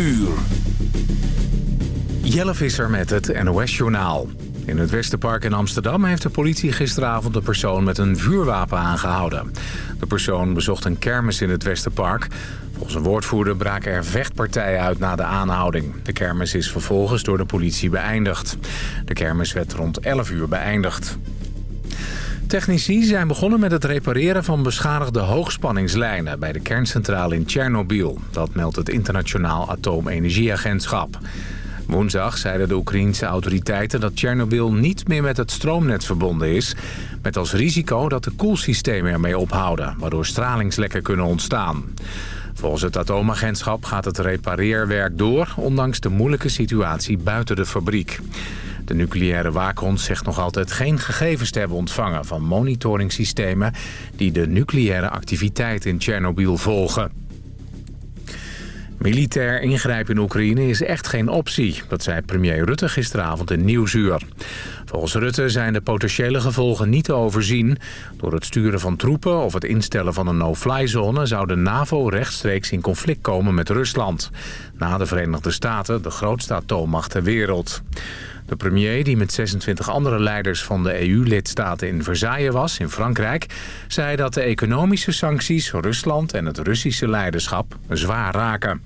Uur. Jelle Visser met het NOS-journaal. In het Westerpark in Amsterdam heeft de politie gisteravond een persoon met een vuurwapen aangehouden. De persoon bezocht een kermis in het Westerpark. Volgens een woordvoerder braken er vechtpartijen uit na de aanhouding. De kermis is vervolgens door de politie beëindigd. De kermis werd rond 11 uur beëindigd. Technici zijn begonnen met het repareren van beschadigde hoogspanningslijnen... bij de kerncentrale in Tsjernobyl. Dat meldt het Internationaal Atoomenergieagentschap. Woensdag zeiden de Oekraïense autoriteiten dat Tsjernobyl niet meer met het stroomnet verbonden is... met als risico dat de koelsystemen ermee ophouden... waardoor stralingslekken kunnen ontstaan. Volgens het atoomagentschap gaat het repareerwerk door... ondanks de moeilijke situatie buiten de fabriek. De nucleaire waakhond zegt nog altijd geen gegevens te hebben ontvangen... van monitoringssystemen die de nucleaire activiteit in Tsjernobyl volgen. Militair ingrijpen in Oekraïne is echt geen optie. Dat zei premier Rutte gisteravond in Nieuwsuur. Volgens Rutte zijn de potentiële gevolgen niet te overzien. Door het sturen van troepen of het instellen van een no-fly-zone... zou de NAVO rechtstreeks in conflict komen met Rusland. Na de Verenigde Staten de grootste atoommacht ter wereld. De premier, die met 26 andere leiders van de EU-lidstaten in Versailles was, in Frankrijk, zei dat de economische sancties Rusland en het Russische leiderschap zwaar raken.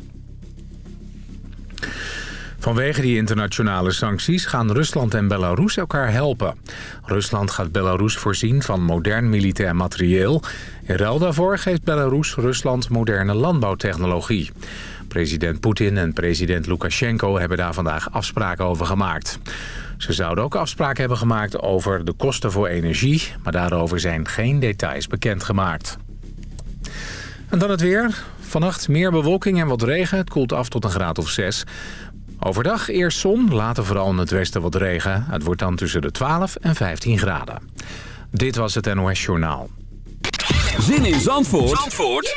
Vanwege die internationale sancties gaan Rusland en Belarus elkaar helpen. Rusland gaat Belarus voorzien van modern militair materieel. In ruil daarvoor geeft Belarus Rusland moderne landbouwtechnologie. President Poetin en president Lukashenko hebben daar vandaag afspraken over gemaakt. Ze zouden ook afspraken hebben gemaakt over de kosten voor energie... maar daarover zijn geen details bekendgemaakt. En dan het weer. Vannacht meer bewolking en wat regen. Het koelt af tot een graad of 6. Overdag eerst zon, later vooral in het westen wat regen. Het wordt dan tussen de 12 en 15 graden. Dit was het NOS Journaal. Zin in Zandvoort, Zandvoort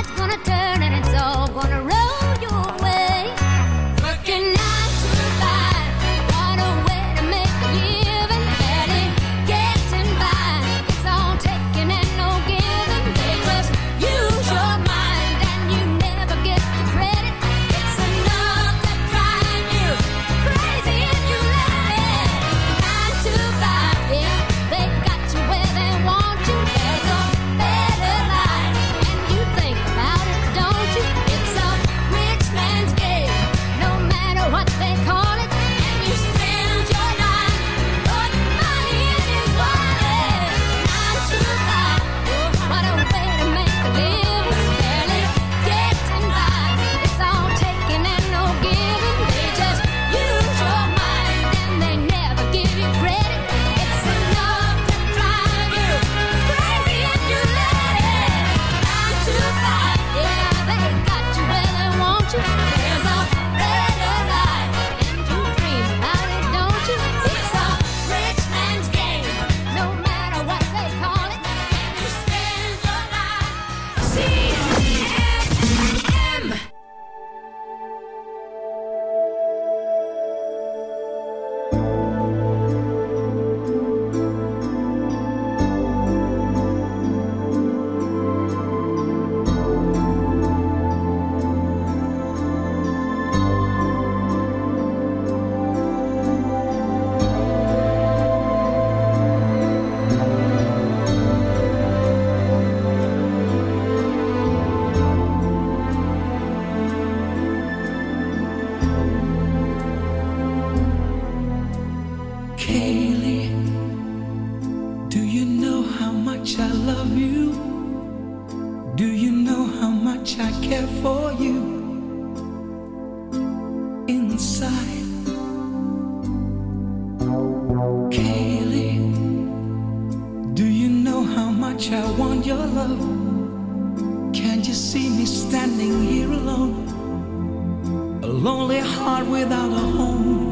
me standing here alone, a lonely heart without a home.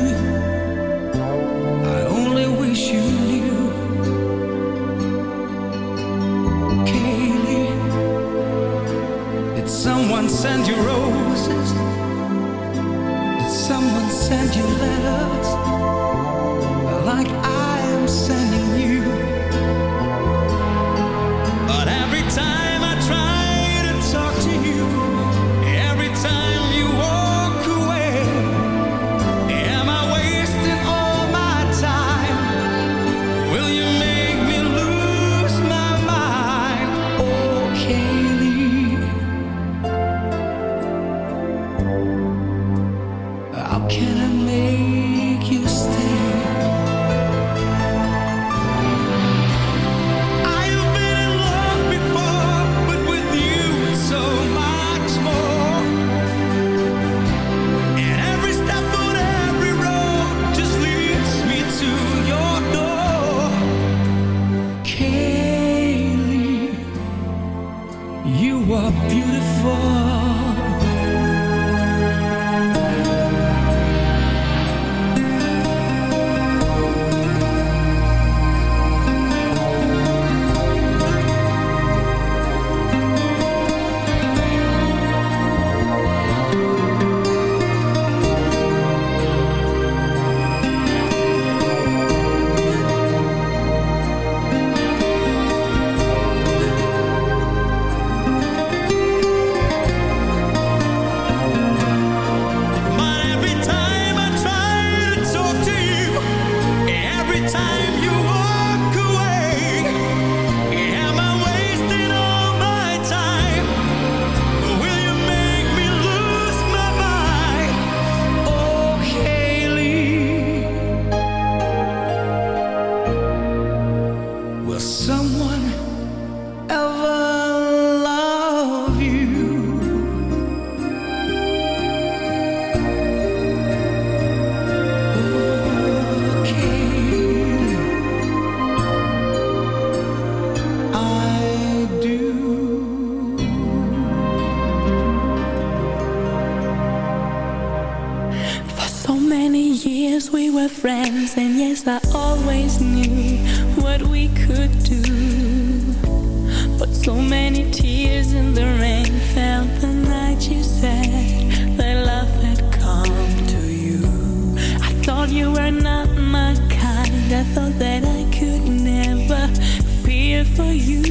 you.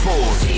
TFM.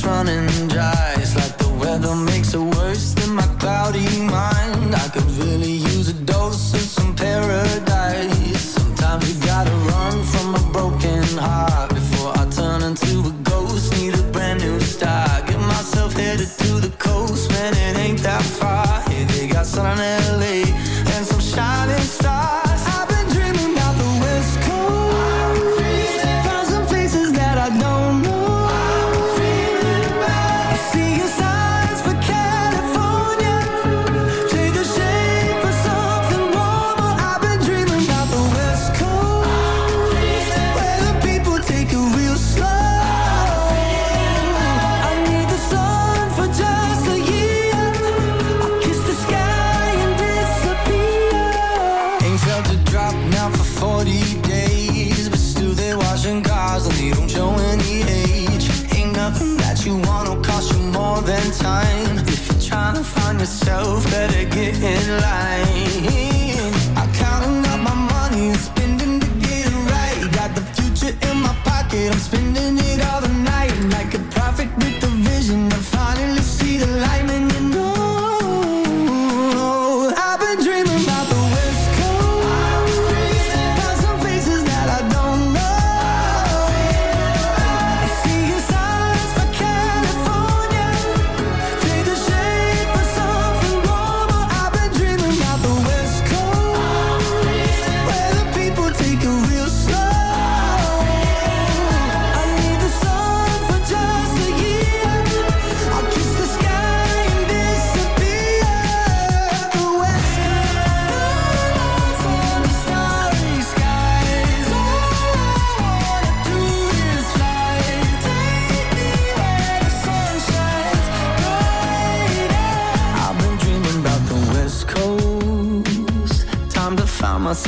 running dry.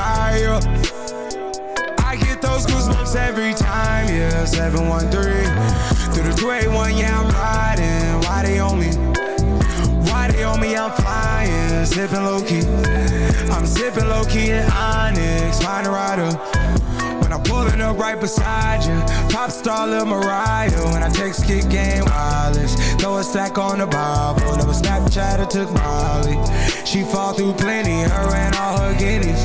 I get those goosebumps every time, yeah. 713 through the 281, yeah, I'm riding. Why they on me? Why they on me? I'm flying, sipping low key. I'm sipping low key in Onyx, find a rider. When I'm pulling up right beside you, pop star Lil Mariah. When I text kick game wireless, throw a stack on the Bible. Never Snapchat or took Molly. She fall through plenty, her and all her guineas.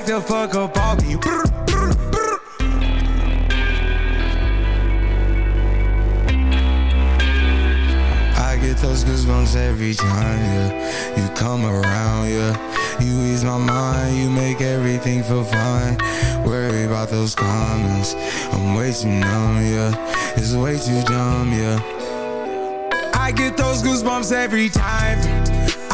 Back the fuck up off me. Brr, brr, brr. I get those goosebumps every time, yeah. You come around, yeah. You ease my mind, you make everything feel fine. Worry about those comments. I'm way too numb, yeah. It's way too dumb, yeah. I get those goosebumps every time.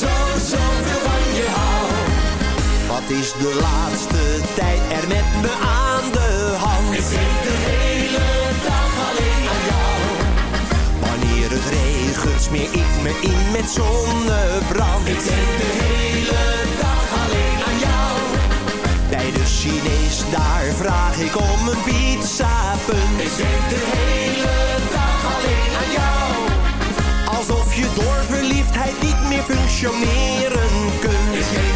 zo, zoveel van je hou. Wat is de laatste tijd er met me aan de hand? Ik denk de hele dag alleen aan jou. Wanneer het regent smeer ik me in met zonnebrand. Ik denk de hele dag alleen aan jou. Bij de Chinees daar vraag ik om een pizza punt. Ik denk de hele dag alleen aan jou. Alsof je door niet meer functioneren kunt.